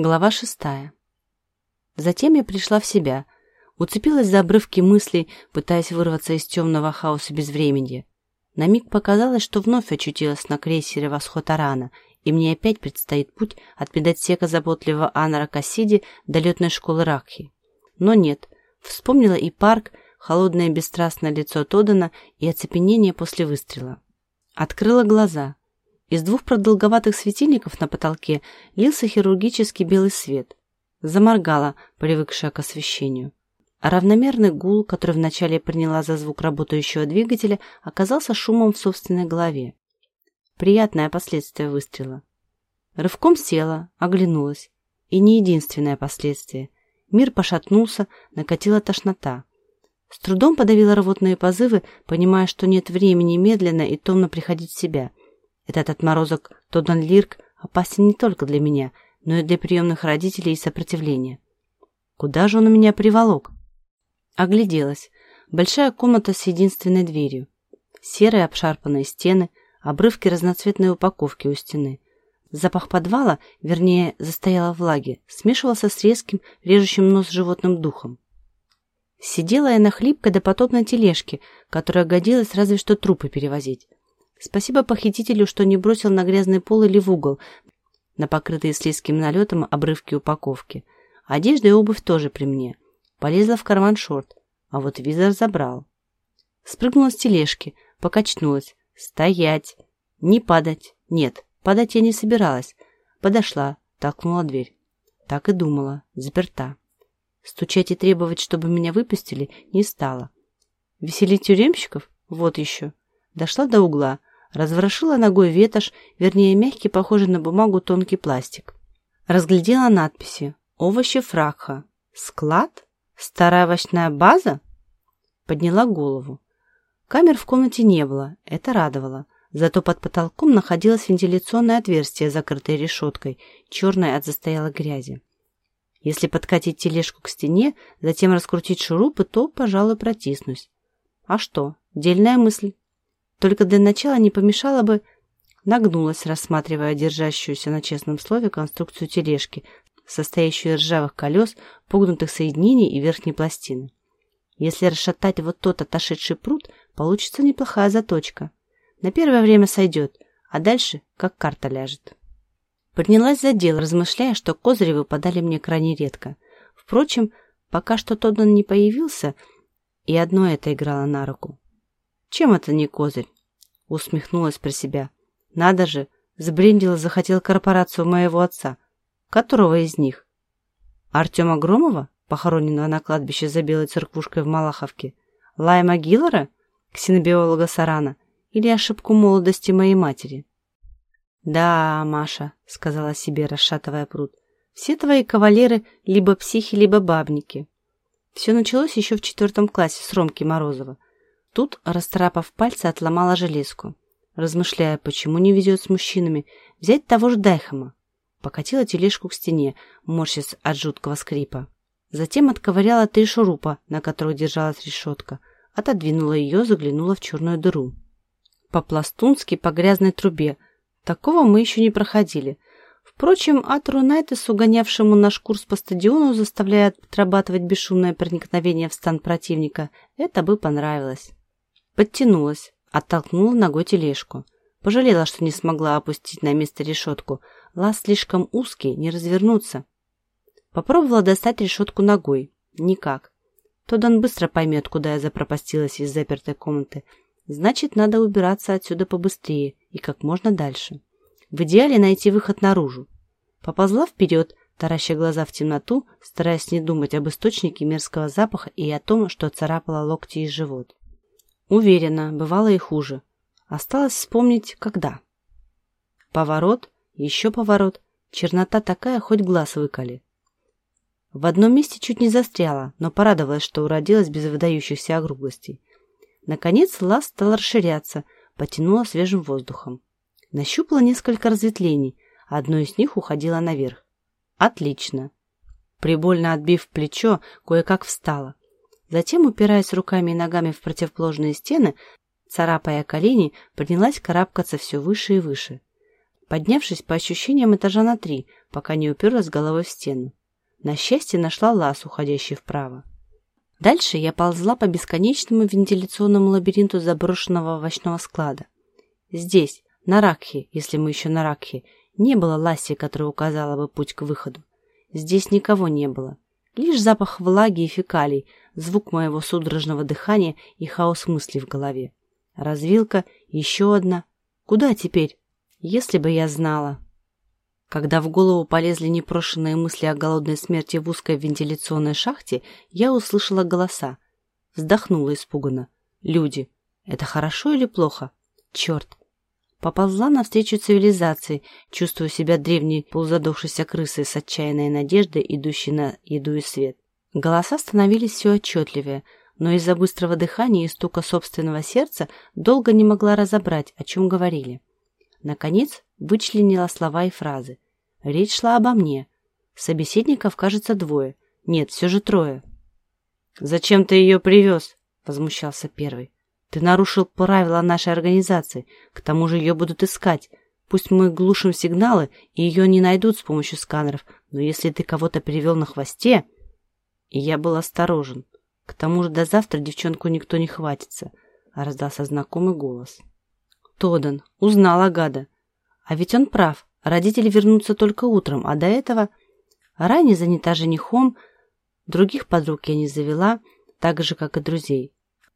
Глава шестая. Затем я пришла в себя, уцепилась за обрывки мыслей, пытаясь вырваться из темного хаоса безвременья. На миг показалось, что вновь очутилась на крейсере «Восход Арана», и мне опять предстоит путь от педотсека заботливого Анара Кассиди до летной школы Ракхи. Но нет, вспомнила и парк, холодное бесстрастное лицо Тодана и оцепенение после выстрела. Открыла глаза. Из двух продолговатых светильников на потолке лился хирургический белый свет. Заморгала, привыкшая к освещению. Равномерный гул, который вначале приняла за звук работающего двигателя, оказался шумом в собственной голове. Приятное последствие выстрела. Рывком села, оглянулась. И не единственное последствие. Мир пошатнулся, накатила тошнота. С трудом подавила рвотные позывы, понимая, что нет времени медленно и томно приходить в себя. Этот отморозок Тоддан Лирк опасен не только для меня, но и для приемных родителей и сопротивления. Куда же он меня приволок? Огляделась. Большая комната с единственной дверью. Серые обшарпанные стены, обрывки разноцветной упаковки у стены. Запах подвала, вернее, застояла влаги, смешивался с резким, режущим нос животным духом. Сидела я на хлипкой допотопной тележке, которая годилась разве что трупы перевозить. Спасибо похитителю, что не бросил на грязный пол или в угол, на покрытые слизким налетом обрывки упаковки. Одежда и обувь тоже при мне. Полезла в карман шорт, а вот визор забрал. Спрыгнула с тележки, покачнулась. Стоять! Не падать! Нет, падать я не собиралась. Подошла, толкнула дверь. Так и думала, заперта. Стучать и требовать, чтобы меня выпустили, не стала. Веселить тюремщиков? Вот еще. Дошла до угла, разворошила ногой ветошь, вернее, мягкий, похожий на бумагу, тонкий пластик. Разглядела надписи. Овощи фракха. Склад? Старая овощная база? Подняла голову. Камер в комнате не было, это радовало. Зато под потолком находилось вентиляционное отверстие, закрытое решеткой, черное от застоялой грязи. Если подкатить тележку к стене, затем раскрутить шурупы, то, пожалуй, протиснусь. А что? Дельная мысль. Только для начала не помешало бы... Нагнулась, рассматривая держащуюся на честном слове конструкцию тележки, состоящую из ржавых колес, погнутых соединений и верхней пластины. Если расшатать вот тот отошедший пруд, получится неплохая заточка. На первое время сойдет, а дальше как карта ляжет. Поднялась за дело, размышляя, что козыри выпадали мне крайне редко. Впрочем, пока что Тоддан не появился, и одно это играло на руку. «Чем это не козырь?» Усмехнулась про себя. «Надо же, сбрендила, захотел корпорацию моего отца. Которого из них? Артема Громова, похороненного на кладбище за белой церквушкой в Малаховке? Лайма Гиллера, ксенобиолога Сарана? Или ошибку молодости моей матери?» «Да, Маша», — сказала себе, расшатывая пруд, — «все твои кавалеры либо психи, либо бабники». Все началось еще в четвертом классе с Ромки Морозова. Тут, растрапав пальцы, отломала железку. Размышляя, почему не везет с мужчинами, взять того же Дайхама. Покатила тележку к стене, морщась от жуткого скрипа. Затем отковыряла три шурупа, на которых держалась решетка, отодвинула ее, заглянула в черную дыру. По-пластунски по грязной трубе — Такого мы еще не проходили. Впрочем, Атру Найтесу, гонявшему наш курс по стадиону, заставляя отрабатывать бесшумное проникновение в стан противника, это бы понравилось. Подтянулась, оттолкнула ногой тележку. Пожалела, что не смогла опустить на место решетку. Лаз слишком узкий, не развернуться. Попробовала достать решетку ногой. Никак. Тодан быстро поймет, куда я запропастилась из запертой комнаты. Значит, надо убираться отсюда побыстрее и как можно дальше. В идеале найти выход наружу. Поползла вперед, тараща глаза в темноту, стараясь не думать об источнике мерзкого запаха и о том, что царапала локти и живот. Уверена, бывало и хуже. Осталось вспомнить, когда. Поворот, еще поворот, чернота такая, хоть глаз выколи. В одном месте чуть не застряла, но порадовалась, что уродилась без выдающихся округлостей. Наконец лаз стал расширяться – потянула свежим воздухом. Нащупала несколько разветвлений, одно из них уходило наверх. Отлично. Прибольно отбив плечо, кое-как встала. Затем, упираясь руками и ногами в противоположные стены, царапая колени, принялась карабкаться все выше и выше. поднявшись по ощущениям этажа на три, пока не уперлась головой в стену. На счастье нашла лаз, уходящий вправо. Дальше я ползла по бесконечному вентиляционному лабиринту заброшенного овощного склада. Здесь, на Ракхе, если мы еще на Ракхе, не было Ласси, которая указала бы путь к выходу. Здесь никого не было. Лишь запах влаги и фекалий, звук моего судорожного дыхания и хаос мыслей в голове. Развилка, еще одна. Куда теперь? Если бы я знала. Когда в голову полезли непрошенные мысли о голодной смерти в узкой вентиляционной шахте, я услышала голоса. Вздохнула испуганно. Люди. Это хорошо или плохо? Черт, Поползла навстречу цивилизации, чувствуя себя древней полузадохшейся крысой с отчаянной надеждой, идущей на еду и свет. Голоса становились все отчетливее, но из-за быстрого дыхания и стука собственного сердца долго не могла разобрать, о чем говорили. Наконец, вычленила слова и фразы. Речь шла обо мне. Собеседников, кажется, двое. Нет, все же трое. «Зачем ты ее привез?» — возмущался первый. Ты нарушил правила нашей организации. К тому же ее будут искать. Пусть мы глушим сигналы, и ее не найдут с помощью сканеров, но если ты кого-то перевел на хвосте... И я был осторожен. К тому же до завтра девчонку никто не хватится, раздался знакомый голос. Тодан, узнала гада. А ведь он прав. Родители вернутся только утром, а до этого... Ранее занята женихом, других подруг я не завела, так же, как и друзей.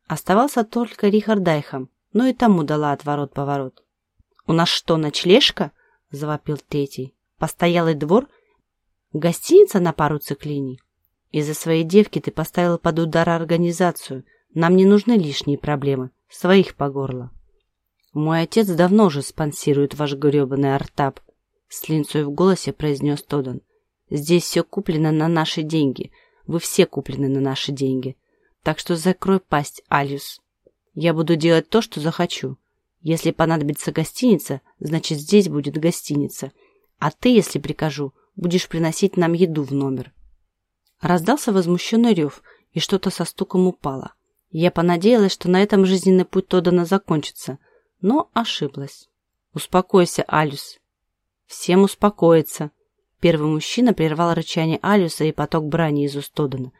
Оставался только Рихард Дайхам, но и тому дала отворот-поворот. «У нас что, ночлежка?» – завопил третий. «Постоялый двор? Гостиница на пару циклиний? Из-за своей девки ты поставила под удар организацию. Нам не нужны лишние проблемы. Своих по горло». «Мой отец давно же спонсирует ваш гребаный артап», – с линцой в голосе произнес Тодан. «Здесь все куплено на наши деньги. Вы все куплены на наши деньги. Так что закрой пасть, Алиус. Я буду делать то, что захочу. Если понадобится гостиница, значит здесь будет гостиница. А ты, если прикажу, будешь приносить нам еду в номер. Раздался возмущенный рев, и что-то со стуком упало. Я понадеялась, что на этом жизненный путь Тодана закончится, но ошиблась. «Успокойся, Алюс». «Всем успокоиться». Первый мужчина прервал рычание Алюса и поток брани из уст Тодана.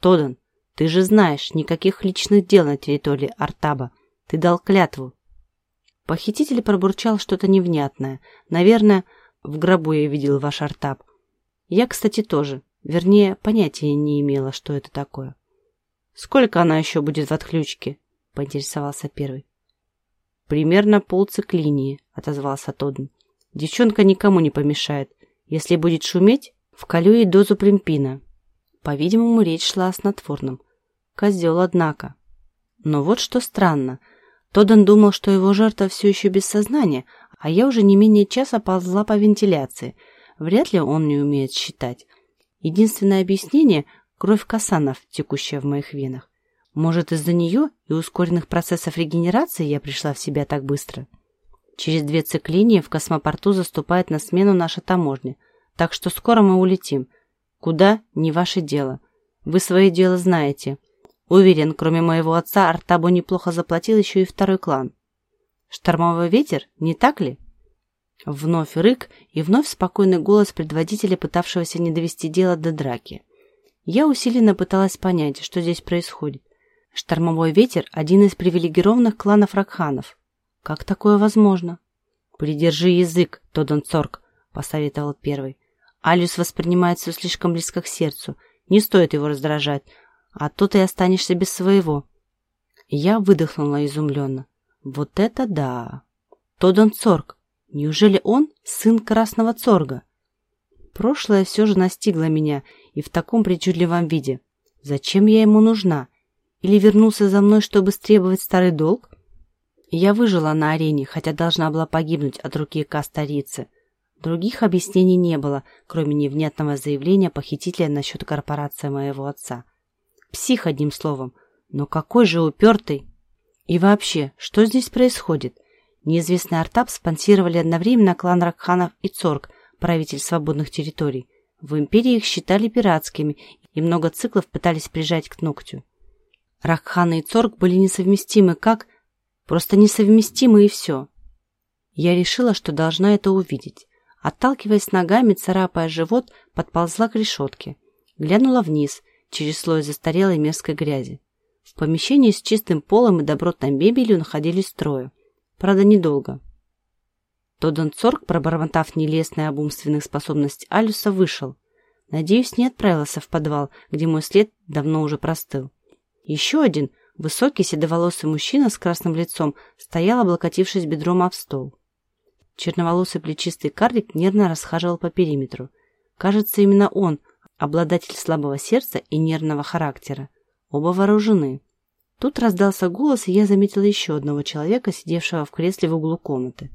«Тодан, ты же знаешь, никаких личных дел на территории Артаба. Ты дал клятву. Похититель пробурчал что-то невнятное. Наверное, в гробу я видел ваш Артаб. Я, кстати, тоже. Вернее, понятия не имела, что это такое. «Сколько она еще будет в отключке?» — поинтересовался первый. «Примерно полциклинии», — отозвался Тодн. «Девчонка никому не помешает. Если будет шуметь, вколю ей дозу примпина. По-видимому, речь шла о снотворном. Козел, однако. Но вот что странно. Тоддан думал, что его жертва все еще без сознания, а я уже не менее часа ползла по вентиляции. Вряд ли он не умеет считать. Единственное объяснение – кровь касанов, текущая в моих венах. Может, из-за нее и ускоренных процессов регенерации я пришла в себя так быстро? Через две циклинии в космопорту заступает на смену наша таможня, так что скоро мы улетим – Куда – не ваше дело. Вы свое дело знаете. Уверен, кроме моего отца, Артабу неплохо заплатил еще и второй клан. Штормовой ветер, не так ли? Вновь рык и вновь спокойный голос предводителя, пытавшегося не довести дело до драки. Я усиленно пыталась понять, что здесь происходит. Штормовой ветер – один из привилегированных кланов Ракханов. Как такое возможно? «Придержи язык, Тодан Цорг», – посоветовал первый. Алиус воспринимает все слишком близко к сердцу. Не стоит его раздражать, а то ты останешься без своего. Я выдохнула изумленно. Вот это да! Тодан Цорг. Неужели он сын Красного Цорга? Прошлое все же настигло меня и в таком причудливом виде. Зачем я ему нужна? Или вернулся за мной, чтобы стребовать старый долг? Я выжила на арене, хотя должна была погибнуть от руки Кастарицы. Других объяснений не было, кроме невнятного заявления похитителя насчет корпорации моего отца. Псих, одним словом. Но какой же упертый! И вообще, что здесь происходит? Неизвестный Артап спонсировали одновременно клан Ракханов и Цорг, правитель свободных территорий. В империи их считали пиратскими, и много циклов пытались прижать к ногтю. Ракханы и Цорг были несовместимы как... Просто несовместимы и все. Я решила, что должна это увидеть. Отталкиваясь ногами, царапая живот, подползла к решетке. Глянула вниз, через слой застарелой мерзкой грязи. В помещении с чистым полом и добротной мебелью находились трое. Правда, недолго. Тоддан Цорг, пробормотав нелестные об умственных способностях Алюса, вышел. Надеюсь, не отправился в подвал, где мой след давно уже простыл. Еще один, высокий седоволосый мужчина с красным лицом, стоял, облокотившись бедром об стол. Черноволосый плечистый карлик нервно расхаживал по периметру. Кажется, именно он, обладатель слабого сердца и нервного характера. Оба вооружены. Тут раздался голос, и я заметила еще одного человека, сидевшего в кресле в углу комнаты.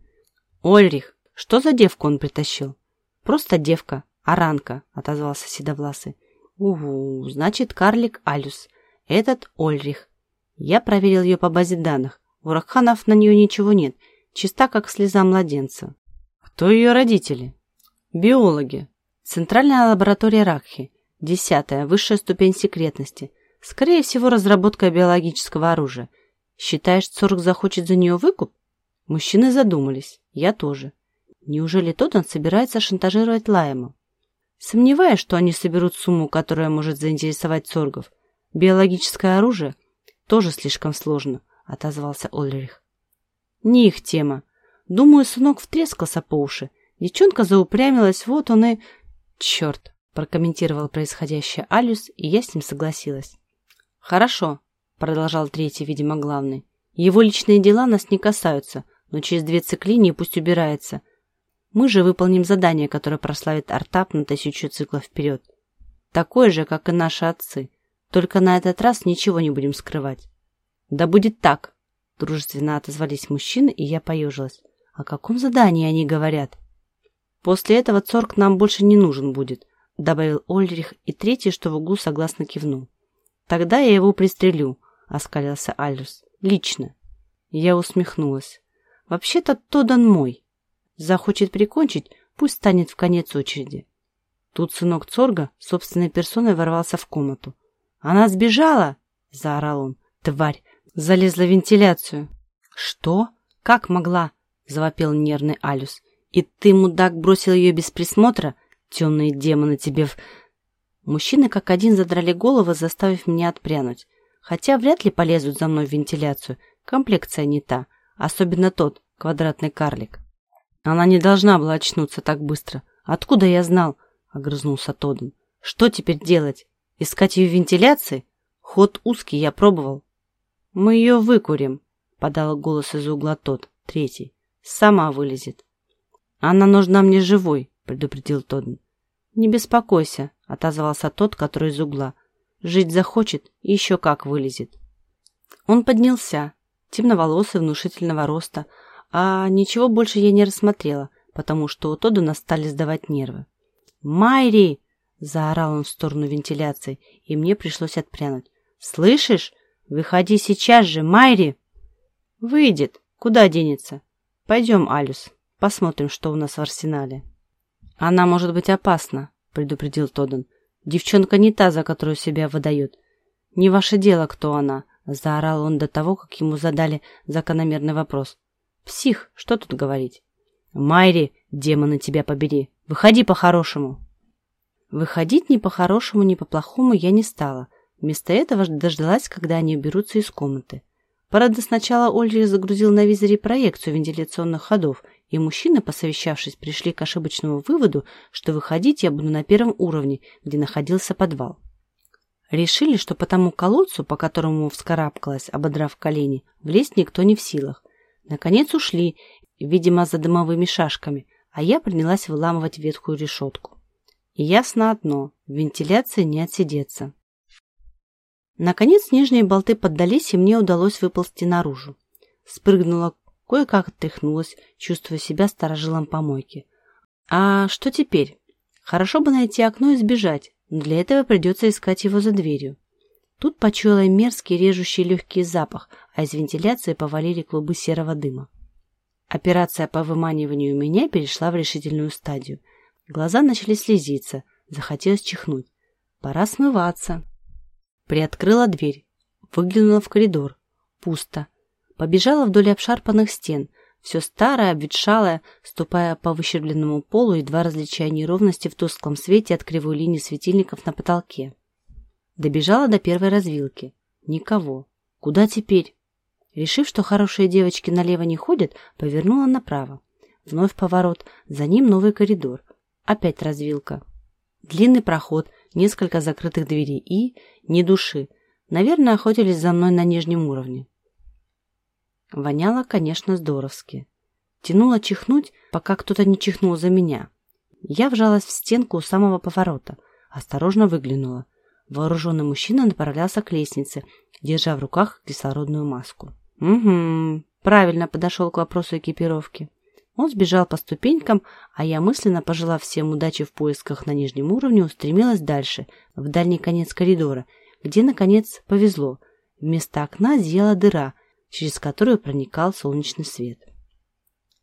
«Ольрих, что за девку он притащил?» «Просто девка, аранка», — отозвался Седовласый. «Угу, значит, карлик Алюс. Этот Ольрих. Я проверил ее по базе данных. У Раханов на нее ничего нет, чиста, как слеза младенца. Кто ее родители? Биологи. Центральная лаборатория Ракхи. Десятая, высшая ступень секретности. Скорее всего, разработка биологического оружия. Считаешь, Цорг захочет за нее выкуп? Мужчины задумались. Я тоже. Неужели тот он собирается шантажировать Лаема? Сомневаюсь, что они соберут сумму, которая может заинтересовать Цоргов. Биологическое оружие тоже слишком сложно, отозвался Ольрих. Не их тема. Думаю, сынок втрескался по уши. Девчонка заупрямилась, вот он и... Черт, прокомментировал происходящее Алюс, и я с ним согласилась. Хорошо, продолжал третий, видимо, главный. Его личные дела нас не касаются, но через две циклинии пусть убирается. Мы же выполним задание, которое прославит Артап на тысячу циклов вперед. Такое же, как и наши отцы. Только на этот раз ничего не будем скрывать. Да будет так, Дружественно отозвались мужчины, и я поежилась. О каком задании они говорят? После этого Цорг нам больше не нужен будет, добавил Ольрих, и третий, что в углу, согласно кивнул. Тогда я его пристрелю, оскалился Альрус. Лично. Я усмехнулась. Вообще-то Тодан мой. Захочет прикончить, пусть станет в конец очереди. Тут сынок Цорга собственной персоной ворвался в комнату. «Она сбежала!» — заорал он. «Тварь! залезла в вентиляцию. «Что? Как могла?» — завопил нервный Алюс. «И ты, мудак, бросил ее без присмотра? Темные демоны тебе в...» Мужчины как один задрали головы, заставив меня отпрянуть. Хотя вряд ли полезут за мной в вентиляцию. Комплекция не та. Особенно тот, квадратный карлик. Она не должна была очнуться так быстро. Откуда я знал? Огрызнулся Тоден. Что теперь делать? Искать ее в вентиляции? Ход узкий, я пробовал. «Мы ее выкурим», — подал голос из угла тот, третий. «Сама вылезет». «Она нужна мне живой», — предупредил Тодн. «Не беспокойся», — отозвался тот, который из угла. «Жить захочет и еще как вылезет». Он поднялся, темноволосый, внушительного роста, а ничего больше я не рассмотрела, потому что у Тодуна стали сдавать нервы. «Майри!» — заорал он в сторону вентиляции, и мне пришлось отпрянуть. «Слышишь? Выходи сейчас же, Майри!» «Выйдет. Куда денется? Пойдем, Алюс, посмотрим, что у нас в арсенале». «Она может быть опасна», — предупредил Тоддан. «Девчонка не та, за которую себя выдает. Не ваше дело, кто она», — заорал он до того, как ему задали закономерный вопрос. «Псих, что тут говорить?» «Майри, демоны тебя побери, выходи по-хорошему!» Выходить ни по-хорошему, ни по-плохому я не стала — Вместо этого дождалась, когда они уберутся из комнаты. Правда, сначала Ольри загрузил на визоре проекцию вентиляционных ходов, и мужчины, посовещавшись, пришли к ошибочному выводу, что выходить я буду на первом уровне, где находился подвал. Решили, что по тому колодцу, по которому вскарабкалась, ободрав колени, влезть никто не в силах. Наконец ушли, видимо, за дымовыми шашками, а я принялась выламывать ветхую решетку. И ясно одно – в вентиляции не отсидеться. Наконец нижние болты поддались, и мне удалось выползти наружу. Спрыгнула, кое-как отряхнулась, чувствуя себя сторожилом помойки. А что теперь? Хорошо бы найти окно и сбежать, но для этого придется искать его за дверью. Тут почуяла мерзкий режущий легкий запах, а из вентиляции повалили клубы серого дыма. Операция по выманиванию меня перешла в решительную стадию. Глаза начали слезиться, захотелось чихнуть. Пора смываться. Приоткрыла дверь. Выглянула в коридор. Пусто. Побежала вдоль обшарпанных стен. все старое, обветшалое, ступая по выщербленному полу, едва различая неровности в тусклом свете от кривой линии светильников на потолке. Добежала до первой развилки. Никого. Куда теперь? Решив, что хорошие девочки налево не ходят, повернула направо. Вновь поворот, за ним новый коридор. Опять развилка. Длинный проход, несколько закрытых дверей и... ни души. Наверное, охотились за мной на нижнем уровне. Воняло, конечно, здоровски. Тянуло чихнуть, пока кто-то не чихнул за меня. Я вжалась в стенку у самого поворота. Осторожно выглянула. Вооруженный мужчина направлялся к лестнице, держа в руках кислородную маску. «Угу, правильно подошел к вопросу экипировки». Он сбежал по ступенькам, а я, мысленно пожелав всем удачи в поисках на нижнем уровне, устремилась дальше, в дальний конец коридора, где, наконец, повезло. Вместо окна зияла дыра, через которую проникал солнечный свет.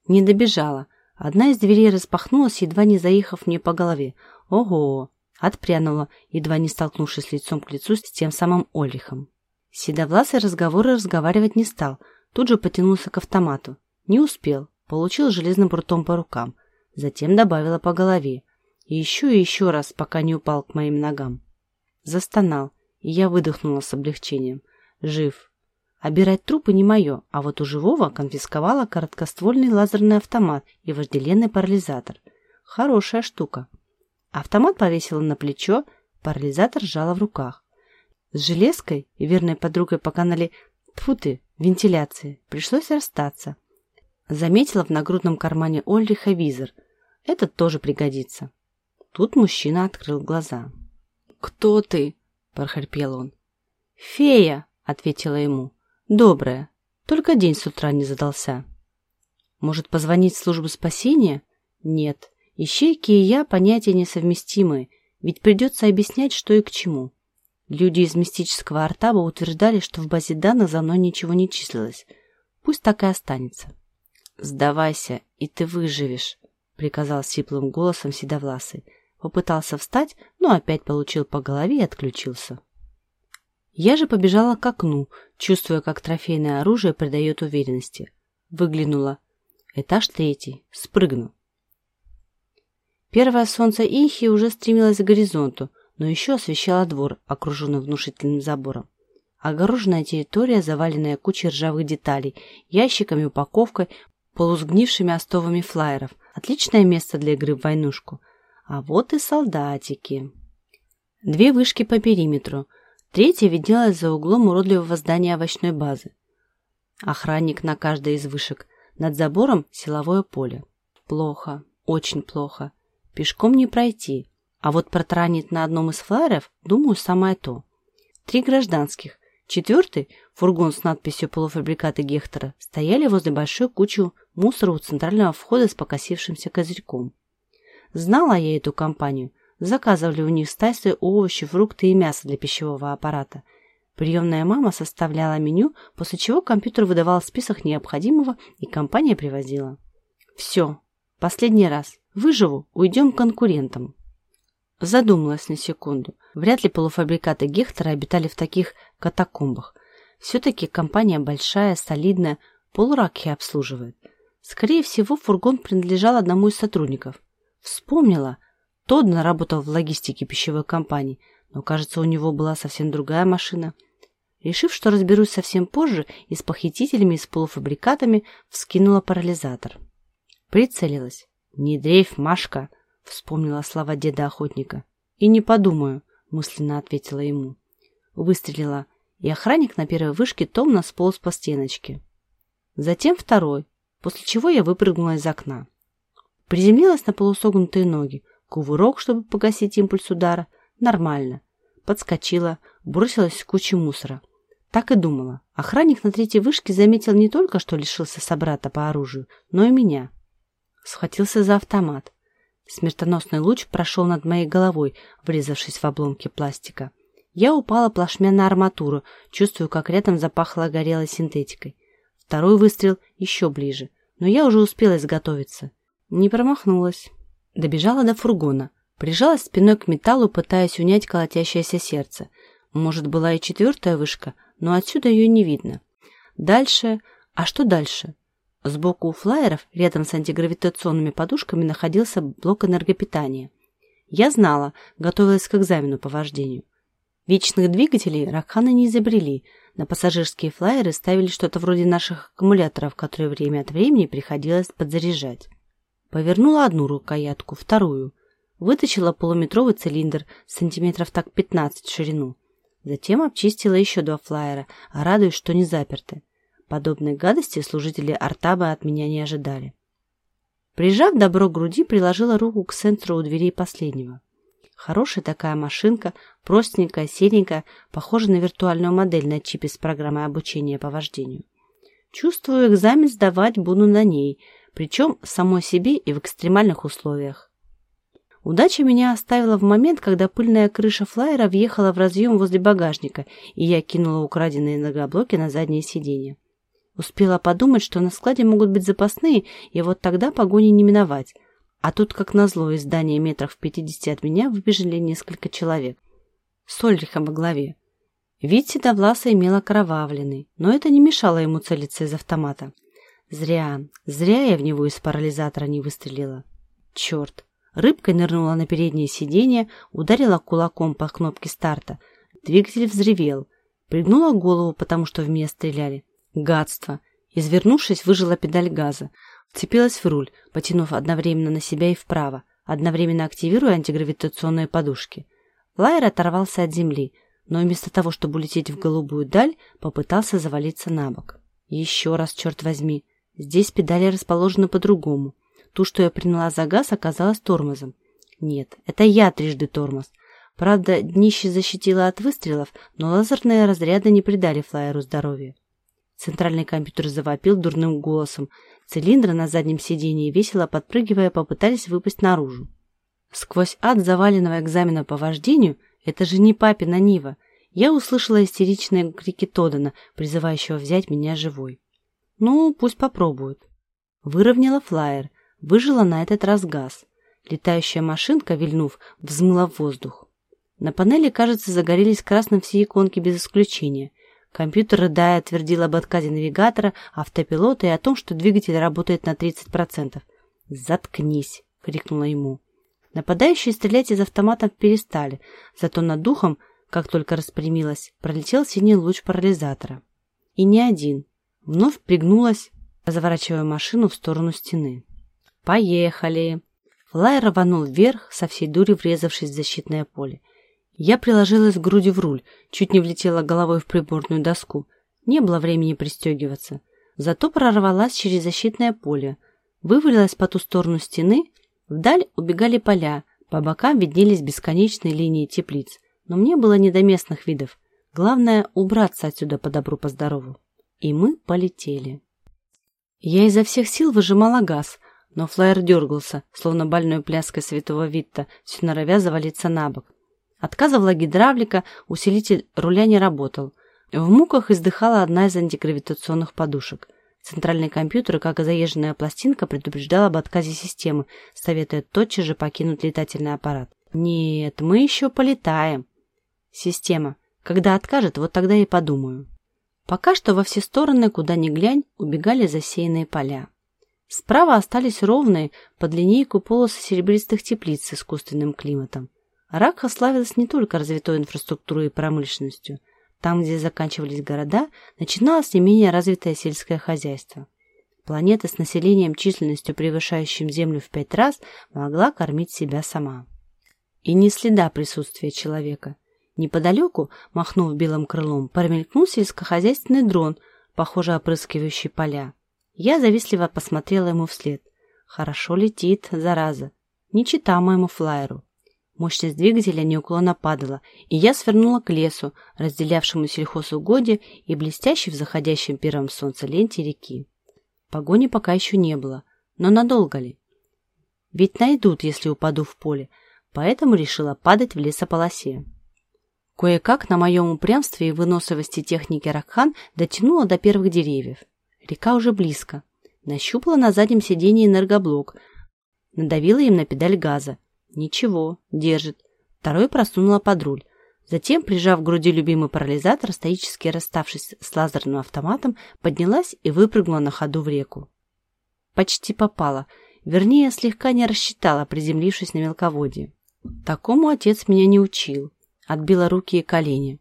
Не добежала. Одна из дверей распахнулась, едва не заехав мне по голове. Ого! Отпрянула, едва не столкнувшись лицом к лицу с тем самым Олихом. Седовласый разговоры разговаривать не стал, тут же потянулся к автомату. Не успел, получил железным прутом по рукам, затем добавила по голове. И еще и еще раз, пока не упал к моим ногам. Застонал, и я выдохнула с облегчением. Жив. Обирать трупы не мое, а вот у живого конфисковала короткоствольный лазерный автомат и вожделенный парализатор. Хорошая штука. Автомат повесила на плечо, парализатор сжала в руках. С железкой и верной подругой по канале Тьфу ты, вентиляции, пришлось расстаться. Заметила в нагрудном кармане Ольриха визор. Этот тоже пригодится. Тут мужчина открыл глаза. «Кто ты?» – прохрипел он. «Фея!» – ответила ему. «Добрая. Только день с утра не задался». «Может, позвонить в службу спасения?» «Нет. Ищейки и я понятия несовместимые, ведь придется объяснять, что и к чему». Люди из мистического Артаба утверждали, что в базе данных за мной ничего не числилось. Пусть так и останется. «Сдавайся, и ты выживешь», — приказал сиплым голосом Седовласый. Попытался встать, но опять получил по голове и отключился. Я же побежала к окну, чувствуя, как трофейное оружие придает уверенности. Выглянула. Этаж третий. Спрыгну. Первое солнце Ихи уже стремилось к горизонту, но еще освещало двор, окруженный внушительным забором. Огороженная территория, заваленная кучей ржавых деталей, ящиками, упаковкой, полусгнившими остовами флайеров. Отличное место для игры в войнушку. А вот и солдатики. Две вышки по периметру. Третья виднелась за углом уродливого здания овощной базы. Охранник на каждой из вышек. Над забором силовое поле. Плохо. Очень плохо. Пешком не пройти. А вот протаранить на одном из флайеров, думаю, самое то. Три гражданских. Четвертый, фургон с надписью полуфабрикаты Гектора, стояли возле большой кучи мусора у центрального входа с покосившимся козырьком. Знала я эту компанию. Заказывали у них стайсы овощи, фрукты и мясо для пищевого аппарата. Приемная мама составляла меню, после чего компьютер выдавал список необходимого, и компания привозила. Все. Последний раз. Выживу, уйдем к конкурентам. Задумалась на секунду. Вряд ли полуфабрикаты Гектора обитали в таких катакомбах. Все-таки компания большая, солидная, полуракхи обслуживает. Скорее всего, фургон принадлежал одному из сотрудников. Вспомнила. Тодден работал в логистике пищевой компании, но, кажется, у него была совсем другая машина. Решив, что разберусь совсем позже, и с похитителями, и с полуфабрикатами, вскинула парализатор. Прицелилась. «Не дрейф, Машка!» — вспомнила слова деда-охотника. «И не подумаю», — мысленно ответила ему. Выстрелила, и охранник на первой вышке томно сполз по стеночке. Затем второй, после чего я выпрыгнула из окна. Приземлилась на полусогнутые ноги, кувырок, чтобы погасить импульс удара. Нормально. Подскочила, бросилась в кучу мусора. Так и думала. Охранник на третьей вышке заметил не только, что лишился собрата по оружию, но и меня. Схватился за автомат. Смертоносный луч прошел над моей головой, врезавшись в обломки пластика. Я упала плашмя на арматуру, чувствую, как рядом запахло горелой синтетикой. Второй выстрел еще ближе, но я уже успела изготовиться. Не промахнулась. Добежала до фургона, прижалась спиной к металлу, пытаясь унять колотящееся сердце. Может, была и четвертая вышка, но отсюда ее не видно. Дальше... А что дальше? Сбоку у флайеров, рядом с антигравитационными подушками, находился блок энергопитания. Я знала, готовилась к экзамену по вождению. Вечных двигателей Ракханы не изобрели. На пассажирские флайеры ставили что-то вроде наших аккумуляторов, которые время от времени приходилось подзаряжать. Повернула одну рукоятку, вторую. Вытащила полуметровый цилиндр, сантиметров так 15 в ширину. Затем обчистила еще два флайера, а радуюсь, что не заперты. Подобной гадости служители Артаба от меня не ожидали. Прижав добро к груди, приложила руку к сенсору у дверей последнего. Хорошая такая машинка, простенькая, серенькая, похожа на виртуальную модель на чипе с программой обучения по вождению. Чувствую, экзамен сдавать буду на ней, причем самой себе и в экстремальных условиях. Удача меня оставила в момент, когда пыльная крыша флайера въехала в разъем возле багажника, и я кинула украденные многоблоки на заднее сиденье. Успела подумать, что на складе могут быть запасные, и вот тогда погони не миновать. А тут, как назло, из здания метров в пятидесяти от меня выбежали несколько человек. С Ольрихом во главе. Вид седовласа имел окровавленный, но это не мешало ему целиться из автомата. Зря, зря я в него из парализатора не выстрелила. Черт. Рыбкой нырнула на переднее сиденье, ударила кулаком по кнопке старта. Двигатель взревел. Пригнула голову, потому что в меня стреляли. Гадство. Извернувшись, выжила педаль газа. Вцепилась в руль, потянув одновременно на себя и вправо, одновременно активируя антигравитационные подушки. Лайер оторвался от земли, но вместо того, чтобы улететь в голубую даль, попытался завалиться на бок. Еще раз, черт возьми. Здесь педали расположены по-другому. Ту, что я приняла за газ, оказалась тормозом. Нет, это я трижды тормоз. Правда, днище защитило от выстрелов, но лазерные разряды не придали флайеру здоровья. Центральный компьютер завопил дурным голосом. Цилиндры на заднем сидении, весело подпрыгивая, попытались выпасть наружу. Сквозь ад заваленного экзамена по вождению, это же не папина Нива, я услышала истеричные крики Тодана, призывающего взять меня живой. Ну, пусть попробуют. Выровняла флайер, выжила на этот раз газ. Летающая машинка, вильнув, взмыла в воздух. На панели, кажется, загорелись красным все иконки без исключения – Компьютер, рыдая, твердил об отказе навигатора, автопилота и о том, что двигатель работает на 30%. «Заткнись!» — крикнула ему. Нападающие стрелять из автоматов перестали, зато над духом, как только распрямилась, пролетел синий луч парализатора. И не один. Вновь пригнулась, разворачивая машину в сторону стены. «Поехали!» Флайер рванул вверх, со всей дури врезавшись в защитное поле. Я приложилась грудью в руль, чуть не влетела головой в приборную доску. Не было времени пристегиваться. Зато прорвалась через защитное поле. Вывалилась по ту сторону стены. Вдаль убегали поля. По бокам виднелись бесконечные линии теплиц. Но мне было не до местных видов. Главное — убраться отсюда по добру, по. И мы полетели. Я изо всех сил выжимала газ, но флайер дергался, словно больной пляской святого Витта, все норовя завалиться на бок. Отказывала гидравлика, усилитель руля не работал. В муках издыхала одна из антигравитационных подушек. Центральный компьютер, как и заезженная пластинка, предупреждал об отказе системы, советуя тотчас же покинуть летательный аппарат. «Нет, мы еще полетаем». «Система. Когда откажет, вот тогда и подумаю». Пока что во все стороны, куда ни глянь, убегали засеянные поля. Справа остались ровные, под линейку полосы серебристых теплиц с искусственным климатом. Ракха славилась не только развитой инфраструктурой и промышленностью. Там, где заканчивались города, начиналось не менее развитое сельское хозяйство. Планета с населением численностью, превышающим Землю в пять раз, могла кормить себя сама. И ни следа присутствия человека. Неподалеку, махнув белым крылом, промелькнул сельскохозяйственный дрон, похоже опрыскивающий поля. Я завистливо посмотрела ему вслед. Хорошо летит, зараза. Не чита моему флайеру. Мощность двигателя неуклонно падала, и я свернула к лесу, разделявшему сельхозугодье и блестящей в заходящем первом солнце ленте реки. Погони пока еще не было, но надолго ли? Ведь найдут, если упаду в поле, поэтому решила падать в лесополосе. Кое-как на моем упрямстве и выносливости техники Ракхан дотянула до первых деревьев. Река уже близко. Нащупала на заднем сиденье энергоблок, надавила им на педаль газа, Ничего, держит. Второй просунула под руль. Затем, прижав к груди любимый парализатор, стоически расставшись с лазерным автоматом, поднялась и выпрыгнула на ходу в реку. Почти попала. Вернее, слегка не рассчитала, приземлившись на мелководье. Такому отец меня не учил. Отбила руки и колени.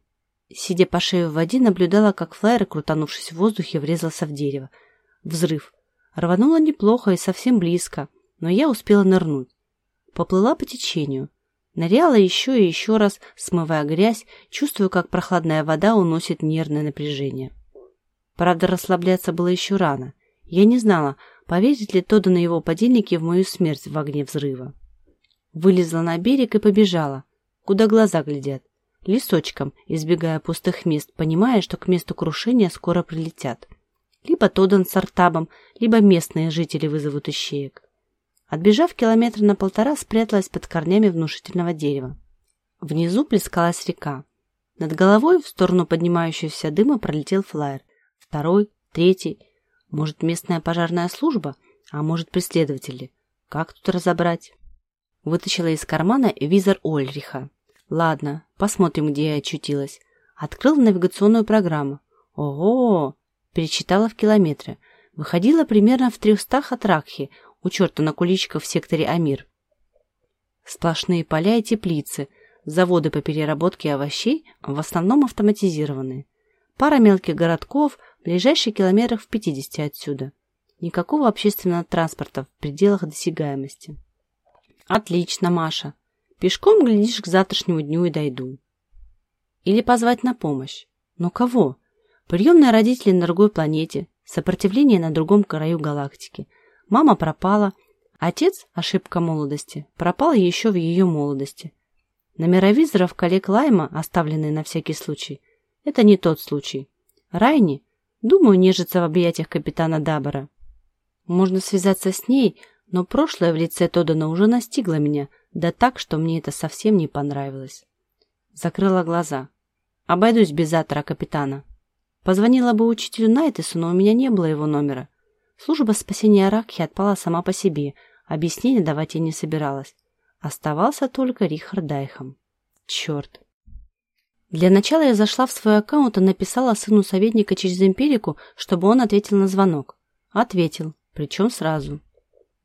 Сидя по шею в воде, наблюдала, как флайер, крутанувшись в воздухе, врезался в дерево. Взрыв. Рвануло неплохо и совсем близко, но я успела нырнуть. Поплыла по течению. Ныряла еще и еще раз, смывая грязь, чувствуя, как прохладная вода уносит нервное напряжение. Правда, расслабляться было еще рано. Я не знала, поверит ли Тодда на его подельники в мою смерть в огне взрыва. Вылезла на берег и побежала, куда глаза глядят, лесочком, избегая пустых мест, понимая, что к месту крушения скоро прилетят. Либо Тоддан с Артабом, либо местные жители вызовут ищеек. Отбежав километр на полтора, спряталась под корнями внушительного дерева. Внизу плескалась река. Над головой в сторону поднимающегося дыма пролетел флайер. Второй, третий. Может, местная пожарная служба, а может, преследователи. Как тут разобрать? Вытащила из кармана визор Ольриха. Ладно, посмотрим, где я очутилась. Открыла навигационную программу. Ого! Перечитала в километры. Выходила примерно в трехстах от Ракхи, у черта на куличках в секторе Амир. Сплошные поля и теплицы, заводы по переработке овощей, в основном автоматизированные. Пара мелких городков, ближайший километрах в 50 отсюда. Никакого общественного транспорта в пределах досягаемости. Отлично, Маша. Пешком, глядишь, к завтрашнему дню и дойду. Или позвать на помощь. Но кого? Приемные родители на другой планете, сопротивление на другом краю галактики – Мама пропала. Отец, ошибка молодости, пропал еще в ее молодости. Номера визоров коллег Лайма, оставленные на всякий случай, это не тот случай. Райни, думаю, нежится в объятиях капитана Дабора. Можно связаться с ней, но прошлое в лице Тодана уже настигло меня, да так, что мне это совсем не понравилось. Закрыла глаза. Обойдусь без завтра капитана. Позвонила бы учителю Найтесу, но у меня не было его номера. Служба спасения Ракхи отпала сама по себе, объяснения давать я не собиралась. Оставался только Рихард Дайхам. Черт. Для начала я зашла в свой аккаунт и написала сыну советника через империку, чтобы он ответил на звонок. Ответил, причем сразу.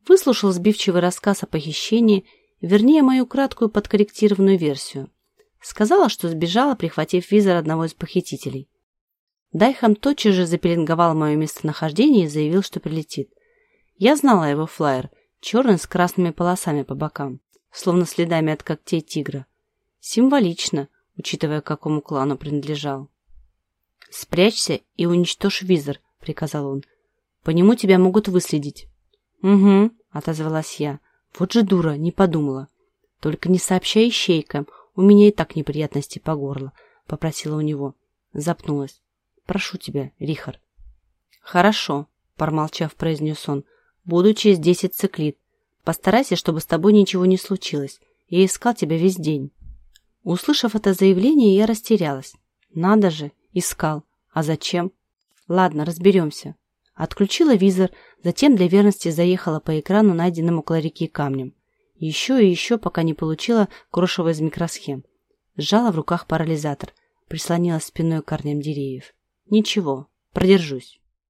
Выслушал сбивчивый рассказ о похищении, вернее, мою краткую подкорректированную версию. Сказала, что сбежала, прихватив визор одного из похитителей. Дайхам тотчас же запеленговал мое местонахождение и заявил, что прилетит. Я знала его флайер, черный с красными полосами по бокам, словно следами от когтей тигра. Символично, учитывая, к какому клану принадлежал. «Спрячься и уничтожь визор», — приказал он. «По нему тебя могут выследить». «Угу», — отозвалась я. «Вот же дура, не подумала». «Только не сообщай ищейкам, у меня и так неприятности по горло», — попросила у него. Запнулась. Прошу тебя, Рихард. Хорошо, промолчав, произнес он. Буду через десять циклит. Постарайся, чтобы с тобой ничего не случилось. Я искал тебя весь день. Услышав это заявление, я растерялась. Надо же, искал. А зачем? Ладно, разберемся. Отключила визор, затем для верности заехала по экрану, найденному кларики камнем. Еще и еще, пока не получила крошево из микросхем. Сжала в руках парализатор, прислонила спиной к корням деревьев. Ничего, продержусь.